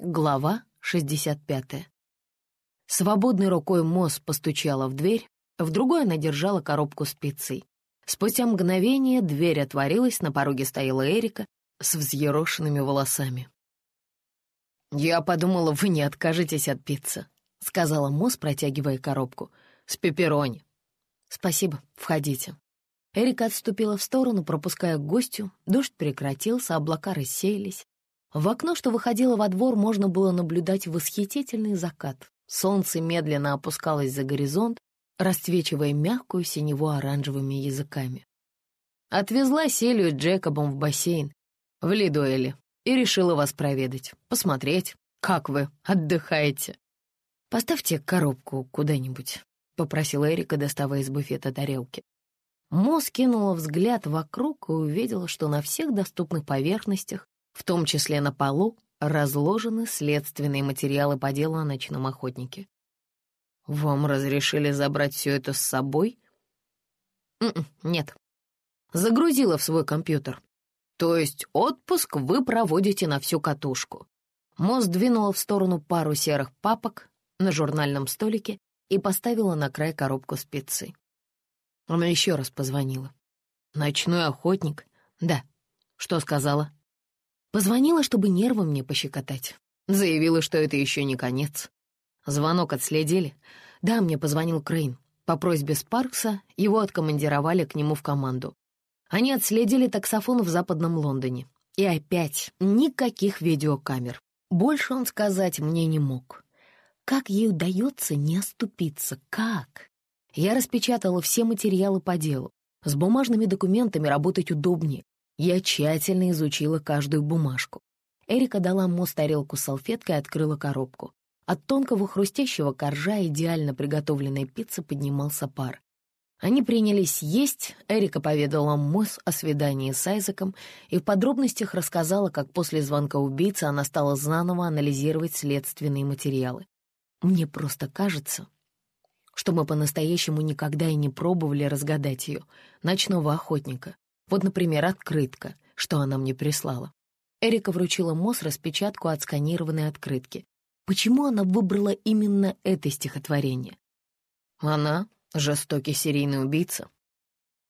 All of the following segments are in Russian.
Глава 65. Свободной рукой Мосс постучала в дверь, в другой она держала коробку с пиццей. Спустя мгновение дверь отворилась, на пороге стояла Эрика с взъерошенными волосами. «Я подумала, вы не откажетесь от пиццы», — сказала Мосс, протягивая коробку. «С пепперони». «Спасибо, входите». Эрика отступила в сторону, пропуская гостю. Дождь прекратился, облака рассеялись. В окно, что выходило во двор, можно было наблюдать восхитительный закат. Солнце медленно опускалось за горизонт, расцвечивая мягкую синеву оранжевыми языками. Отвезла Селию Джекобом в бассейн в Лидуэле и решила вас проведать, посмотреть, как вы отдыхаете. «Поставьте коробку куда-нибудь», — попросила Эрика, доставая из буфета тарелки. Мо скинула взгляд вокруг и увидела, что на всех доступных поверхностях в том числе на полу разложены следственные материалы по делу о ночном охотнике. «Вам разрешили забрать все это с собой?» М-м, «Нет». Загрузила в свой компьютер. «То есть отпуск вы проводите на всю катушку?» Мост двинула в сторону пару серых папок на журнальном столике и поставила на край коробку с пиццей. Она еще раз позвонила. «Ночной охотник?» «Да». «Что сказала?» Позвонила, чтобы нервы мне пощекотать. Заявила, что это еще не конец. Звонок отследили. Да, мне позвонил Крейн. По просьбе Спаркса его откомандировали к нему в команду. Они отследили таксофон в Западном Лондоне. И опять никаких видеокамер. Больше он сказать мне не мог. Как ей удается не оступиться? Как? Я распечатала все материалы по делу. С бумажными документами работать удобнее. Я тщательно изучила каждую бумажку. Эрика дала Мо тарелку с салфеткой и открыла коробку. От тонкого хрустящего коржа идеально приготовленной пиццы поднимался пар. Они принялись есть, Эрика поведала Мосс о свидании с Айзеком и в подробностях рассказала, как после звонка убийцы она стала заново анализировать следственные материалы. Мне просто кажется, что мы по-настоящему никогда и не пробовали разгадать ее, ночного охотника. Вот, например, открытка, что она мне прислала. Эрика вручила Мосс распечатку от сканированной открытки. Почему она выбрала именно это стихотворение? Она — жестокий серийный убийца.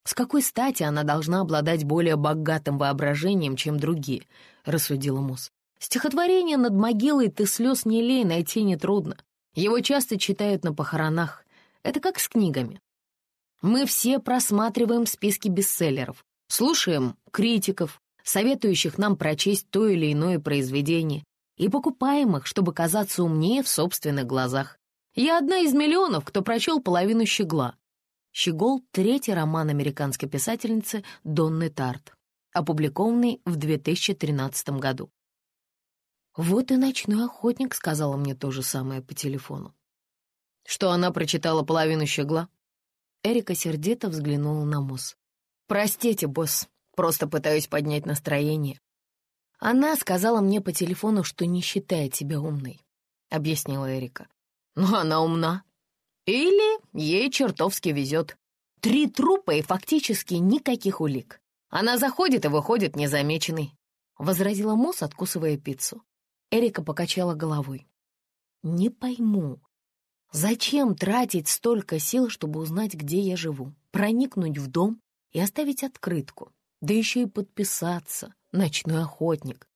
С какой стати она должна обладать более богатым воображением, чем другие, рассудила Мосс. Стихотворение над могилой «Ты слез не лей» найти нетрудно. Его часто читают на похоронах. Это как с книгами. Мы все просматриваем списки бестселлеров, Слушаем критиков, советующих нам прочесть то или иное произведение, и покупаем их, чтобы казаться умнее в собственных глазах. Я одна из миллионов, кто прочел половину «Щегла». «Щегол» — третий роман американской писательницы Донны Тарт, опубликованный в 2013 году. «Вот и ночной охотник», — сказала мне то же самое по телефону. Что она прочитала половину «Щегла»? Эрика сердито взглянула на Мосс. «Простите, босс, просто пытаюсь поднять настроение». «Она сказала мне по телефону, что не считает тебя умной», — объяснила Эрика. «Но она умна. Или ей чертовски везет. Три трупа и фактически никаких улик. Она заходит и выходит незамеченной», — возразила Мосс, откусывая пиццу. Эрика покачала головой. «Не пойму, зачем тратить столько сил, чтобы узнать, где я живу, проникнуть в дом, и оставить открытку, да еще и подписаться «Ночной охотник».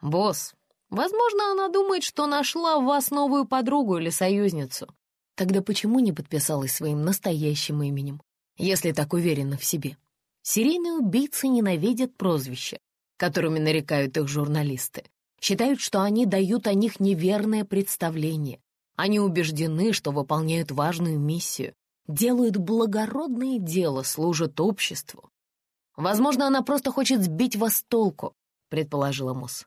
«Босс, возможно, она думает, что нашла в вас новую подругу или союзницу. Тогда почему не подписалась своим настоящим именем, если так уверена в себе? Серийные убийцы ненавидят прозвища, которыми нарекают их журналисты. Считают, что они дают о них неверное представление. Они убеждены, что выполняют важную миссию, делают благородное дело, служат обществу. Возможно, она просто хочет сбить вас толку, предположила Мосс.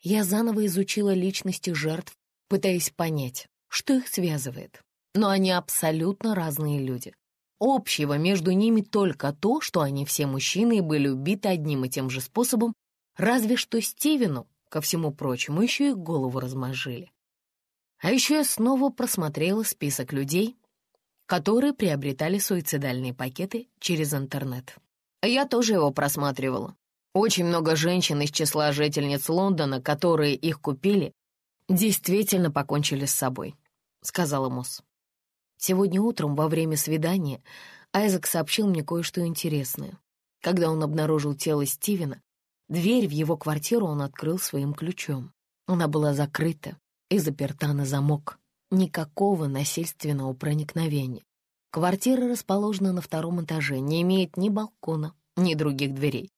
Я заново изучила личности жертв, пытаясь понять, что их связывает. Но они абсолютно разные люди. Общего между ними только то, что они все мужчины и были убиты одним и тем же способом, разве что Стивену, ко всему прочему, еще и голову размозжили. А еще я снова просмотрела список людей, которые приобретали суицидальные пакеты через интернет. Я тоже его просматривала. Очень много женщин из числа жительниц Лондона, которые их купили, действительно покончили с собой», — сказала Мосс. Сегодня утром во время свидания Айзек сообщил мне кое-что интересное. Когда он обнаружил тело Стивена, дверь в его квартиру он открыл своим ключом. Она была закрыта и заперта на замок. Никакого насильственного проникновения. Квартира расположена на втором этаже, не имеет ни балкона, ни других дверей.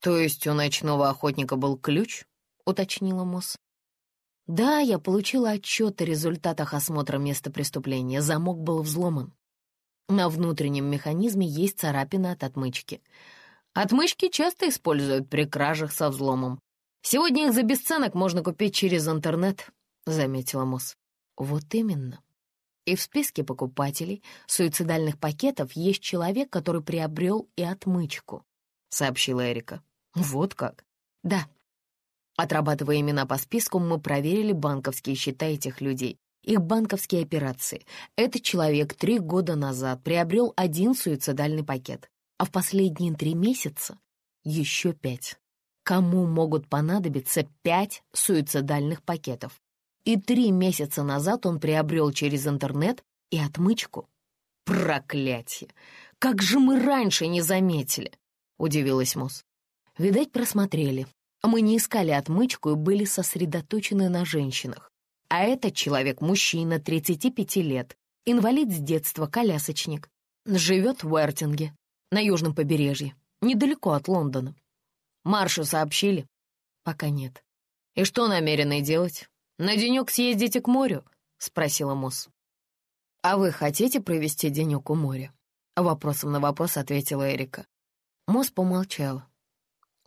«То есть у ночного охотника был ключ?» — уточнила Мосс. «Да, я получила отчет о результатах осмотра места преступления. Замок был взломан. На внутреннем механизме есть царапина от отмычки. Отмычки часто используют при кражах со взломом. Сегодня их за бесценок можно купить через интернет», — заметила Мосс. «Вот именно. И в списке покупателей суицидальных пакетов есть человек, который приобрел и отмычку», — сообщила Эрика. «Вот как?» «Да». Отрабатывая имена по списку, мы проверили банковские счета этих людей, их банковские операции. Этот человек три года назад приобрел один суицидальный пакет, а в последние три месяца еще пять. Кому могут понадобиться пять суицидальных пакетов? И три месяца назад он приобрел через интернет и отмычку. Проклятие! Как же мы раньше не заметили? Удивилась Мус. Видать, просмотрели. Мы не искали отмычку и были сосредоточены на женщинах. А этот человек — мужчина, 35 лет, инвалид с детства, колясочник. Живет в Уэртинге, на южном побережье, недалеко от Лондона. Маршу сообщили? Пока нет. И что намерены делать? На денек съездите к морю? Спросила Мосс. А вы хотите провести денек у моря? Вопросом на вопрос ответила Эрика. Мосс помолчала.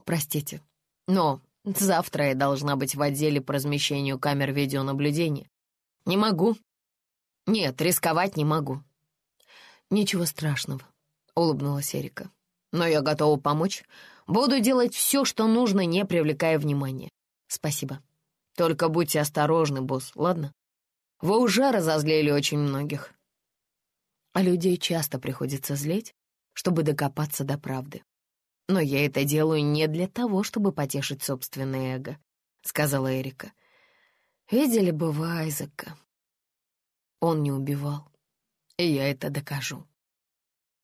Простите, но Завтра я должна быть в отделе по размещению камер видеонаблюдения. Не могу. Нет, рисковать не могу. Ничего страшного, улыбнулась Эрика. Но я готова помочь. Буду делать все, что нужно, не привлекая внимания. Спасибо. Только будьте осторожны, босс, ладно? Вы уже разозлили очень многих. А людей часто приходится злить, чтобы докопаться до правды. «Но я это делаю не для того, чтобы потешить собственное эго», — сказала Эрика. «Видели бы вы Айзека. Он не убивал, и я это докажу».